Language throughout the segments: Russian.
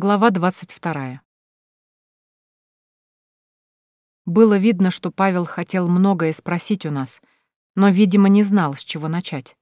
Глава 22. Было видно, что Павел хотел многое спросить у нас, но, видимо, не знал, с чего начать.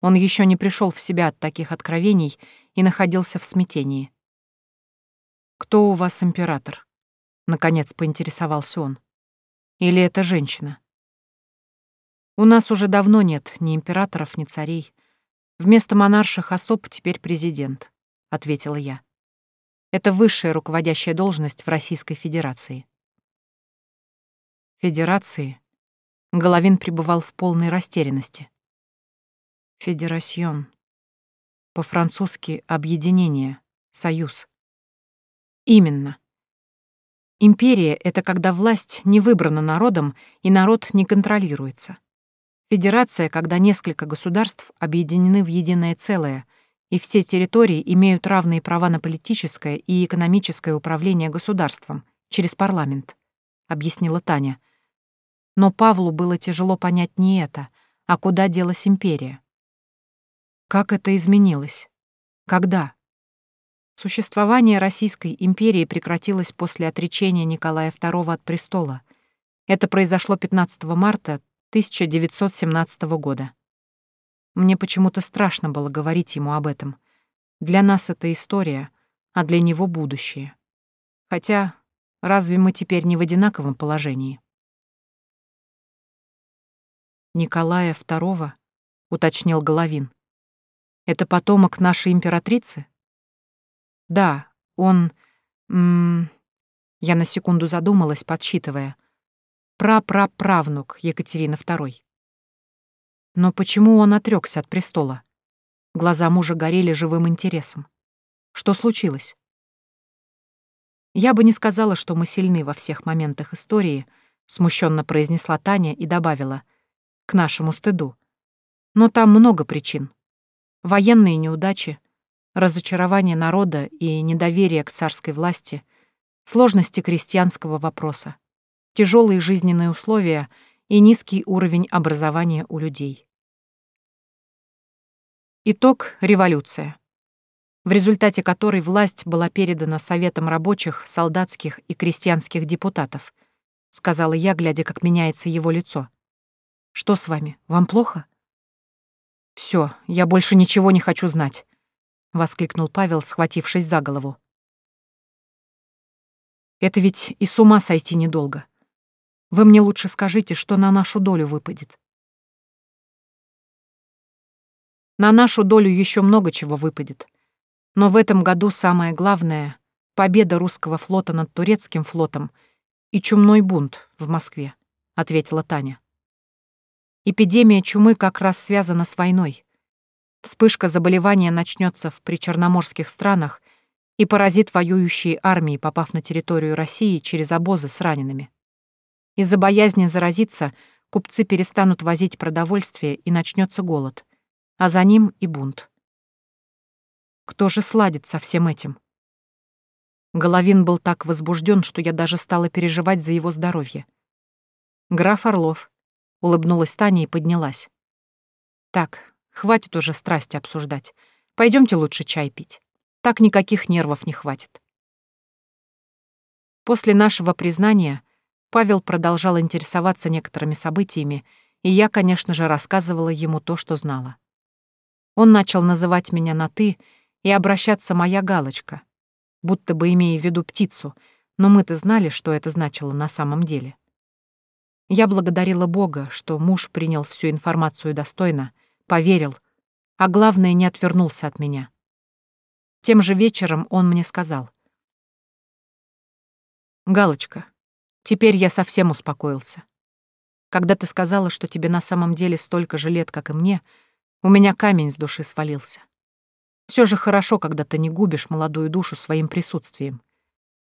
Он еще не пришел в себя от таких откровений и находился в смятении. «Кто у вас император?» — наконец поинтересовался он. «Или это женщина?» «У нас уже давно нет ни императоров, ни царей. Вместо монарших особ теперь президент», — ответила я. Это высшая руководящая должность в Российской Федерации. Федерации? Головин пребывал в полной растерянности. Федерасьон. По-французски «объединение», «союз». Именно. Империя — это когда власть не выбрана народом и народ не контролируется. Федерация — когда несколько государств объединены в единое целое — и все территории имеют равные права на политическое и экономическое управление государством через парламент», — объяснила Таня. Но Павлу было тяжело понять не это, а куда делась империя. Как это изменилось? Когда? Существование Российской империи прекратилось после отречения Николая II от престола. Это произошло 15 марта 1917 года. Мне почему-то страшно было говорить ему об этом. Для нас это история, а для него будущее. Хотя, разве мы теперь не в одинаковом положении? Николая II, уточнил Головин. Это потомок нашей императрицы? Да, он... М -м, я на секунду задумалась, подсчитывая. Прапраправнук Екатерины II. Но почему он отрёкся от престола? Глаза мужа горели живым интересом. Что случилось? Я бы не сказала, что мы сильны во всех моментах истории, смущенно произнесла Таня и добавила, к нашему стыду. Но там много причин. Военные неудачи, разочарование народа и недоверие к царской власти, сложности крестьянского вопроса, тяжелые жизненные условия — и низкий уровень образования у людей. Итог — революция, в результате которой власть была передана Советам рабочих, солдатских и крестьянских депутатов, сказала я, глядя, как меняется его лицо. «Что с вами? Вам плохо?» Все, я больше ничего не хочу знать», — воскликнул Павел, схватившись за голову. «Это ведь и с ума сойти недолго. Вы мне лучше скажите, что на нашу долю выпадет. На нашу долю еще много чего выпадет. Но в этом году самое главное — победа русского флота над турецким флотом и чумной бунт в Москве, — ответила Таня. Эпидемия чумы как раз связана с войной. Вспышка заболевания начнется в причерноморских странах и поразит воюющие армии, попав на территорию России через обозы с ранеными. Из-за боязни заразиться купцы перестанут возить продовольствие и начнется голод, а за ним и бунт. Кто же сладит со всем этим? Головин был так возбужден, что я даже стала переживать за его здоровье. «Граф Орлов», — улыбнулась Таня и поднялась. «Так, хватит уже страсти обсуждать. Пойдемте лучше чай пить. Так никаких нервов не хватит». После нашего признания Павел продолжал интересоваться некоторыми событиями, и я, конечно же, рассказывала ему то, что знала. Он начал называть меня на «ты» и обращаться «моя галочка», будто бы имея в виду птицу, но мы-то знали, что это значило на самом деле. Я благодарила Бога, что муж принял всю информацию достойно, поверил, а главное, не отвернулся от меня. Тем же вечером он мне сказал. «Галочка, Теперь я совсем успокоился. Когда ты сказала, что тебе на самом деле столько же лет, как и мне, у меня камень с души свалился. Все же хорошо, когда ты не губишь молодую душу своим присутствием.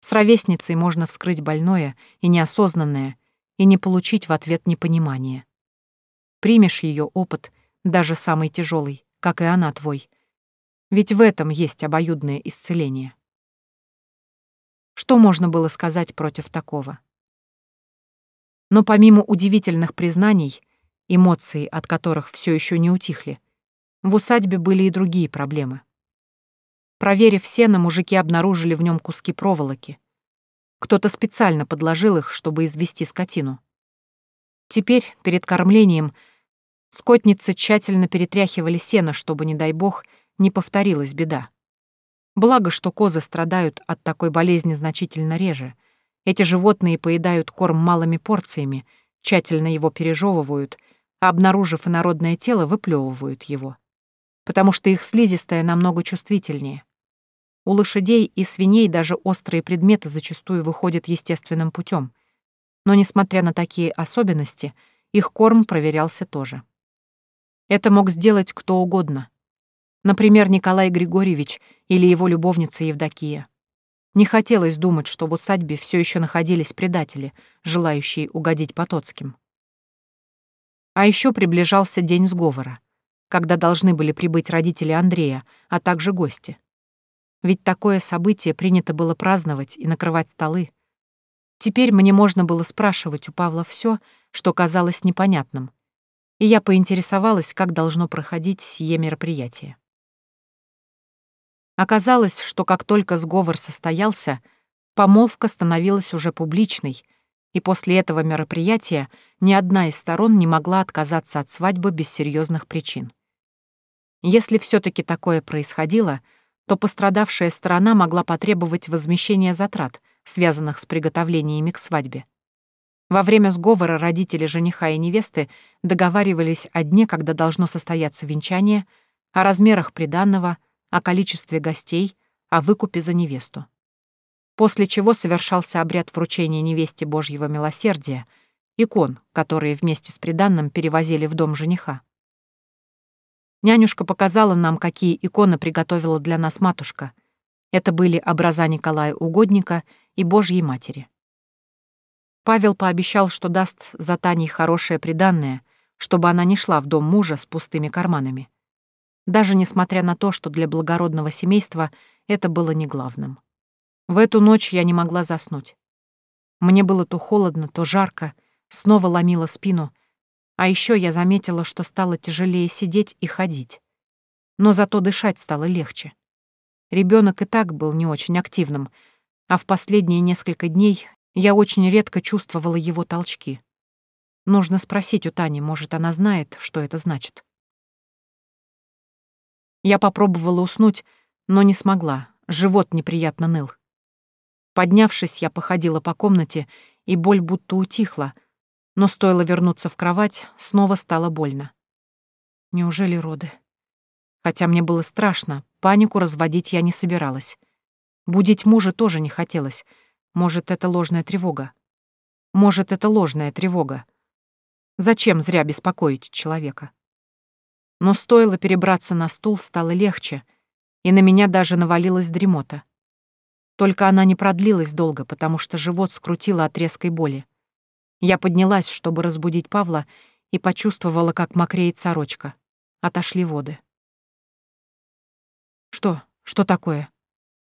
С ровесницей можно вскрыть больное и неосознанное, и не получить в ответ непонимание. Примешь ее опыт, даже самый тяжелый, как и она твой. Ведь в этом есть обоюдное исцеление. Что можно было сказать против такого? Но помимо удивительных признаний, эмоции от которых все еще не утихли, в усадьбе были и другие проблемы. Проверив сено, мужики обнаружили в нем куски проволоки. Кто-то специально подложил их, чтобы извести скотину. Теперь, перед кормлением, скотницы тщательно перетряхивали сено, чтобы, не дай бог, не повторилась беда. Благо, что козы страдают от такой болезни значительно реже. Эти животные поедают корм малыми порциями, тщательно его пережевывают, а обнаружив инородное тело, выплевывают его. Потому что их слизистая намного чувствительнее. У лошадей и свиней даже острые предметы зачастую выходят естественным путем. Но, несмотря на такие особенности, их корм проверялся тоже. Это мог сделать кто угодно. Например, Николай Григорьевич или его любовница Евдокия. Не хотелось думать, что в усадьбе все еще находились предатели, желающие угодить Потоцким. А еще приближался день сговора, когда должны были прибыть родители Андрея, а также гости. Ведь такое событие принято было праздновать и накрывать столы. Теперь мне можно было спрашивать у Павла все, что казалось непонятным, и я поинтересовалась, как должно проходить сие мероприятие. Оказалось, что как только сговор состоялся, помолвка становилась уже публичной, и после этого мероприятия ни одна из сторон не могла отказаться от свадьбы без серьезных причин. Если все таки такое происходило — то пострадавшая сторона могла потребовать возмещения затрат, связанных с приготовлениями к свадьбе. Во время сговора родители жениха и невесты договаривались о дне, когда должно состояться венчание, о размерах приданного, о количестве гостей, о выкупе за невесту. После чего совершался обряд вручения невесте Божьего милосердия, икон, которые вместе с приданным перевозили в дом жениха. Нянюшка показала нам, какие иконы приготовила для нас матушка. Это были образа Николая Угодника и Божьей Матери. Павел пообещал, что даст за Таней хорошее приданное, чтобы она не шла в дом мужа с пустыми карманами. Даже несмотря на то, что для благородного семейства это было не главным. В эту ночь я не могла заснуть. Мне было то холодно, то жарко, снова ломило спину — а еще я заметила, что стало тяжелее сидеть и ходить. Но зато дышать стало легче. Ребенок и так был не очень активным, а в последние несколько дней я очень редко чувствовала его толчки. Нужно спросить у Тани, может, она знает, что это значит. Я попробовала уснуть, но не смогла, живот неприятно ныл. Поднявшись, я походила по комнате, и боль будто утихла — но стоило вернуться в кровать, снова стало больно. Неужели роды? Хотя мне было страшно, панику разводить я не собиралась. Будить мужа тоже не хотелось. Может, это ложная тревога. Может, это ложная тревога. Зачем зря беспокоить человека? Но стоило перебраться на стул, стало легче, и на меня даже навалилась дремота. Только она не продлилась долго, потому что живот скрутило от резкой боли. Я поднялась, чтобы разбудить Павла, и почувствовала, как мокреет сорочка. Отошли воды. «Что? Что такое?»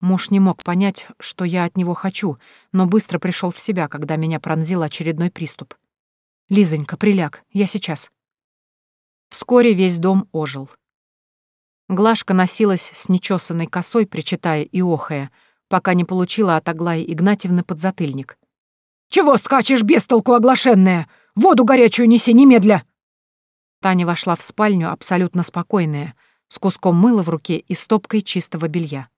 Муж не мог понять, что я от него хочу, но быстро пришел в себя, когда меня пронзил очередной приступ. «Лизонька, приляг, я сейчас». Вскоре весь дом ожил. Глашка носилась с нечесанной косой, причитая и охая, пока не получила от Аглаи Игнатьевны подзатыльник. «Чего скачешь, бестолку оглашенная? Воду горячую неси немедля!» Таня вошла в спальню абсолютно спокойная, с куском мыла в руке и стопкой чистого белья.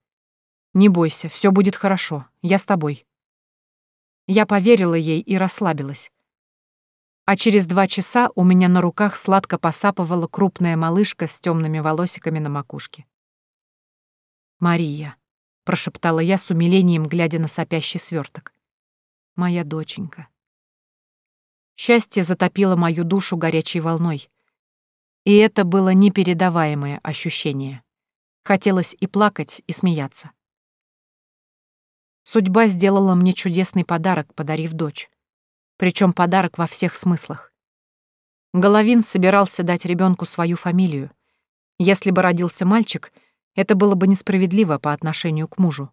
«Не бойся, все будет хорошо, я с тобой». Я поверила ей и расслабилась. А через два часа у меня на руках сладко посапывала крупная малышка с темными волосиками на макушке. «Мария», — прошептала я с умилением, глядя на сопящий сверток моя доченька. Счастье затопило мою душу горячей волной. И это было непередаваемое ощущение. Хотелось и плакать, и смеяться. Судьба сделала мне чудесный подарок, подарив дочь. Причем подарок во всех смыслах. Головин собирался дать ребенку свою фамилию. Если бы родился мальчик, это было бы несправедливо по отношению к мужу.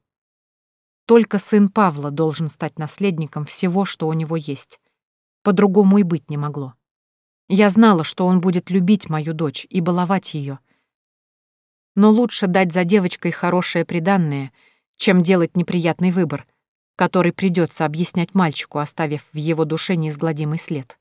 Только сын Павла должен стать наследником всего, что у него есть. По-другому и быть не могло. Я знала, что он будет любить мою дочь и баловать ее. Но лучше дать за девочкой хорошее приданное, чем делать неприятный выбор, который придется объяснять мальчику, оставив в его душе неизгладимый след.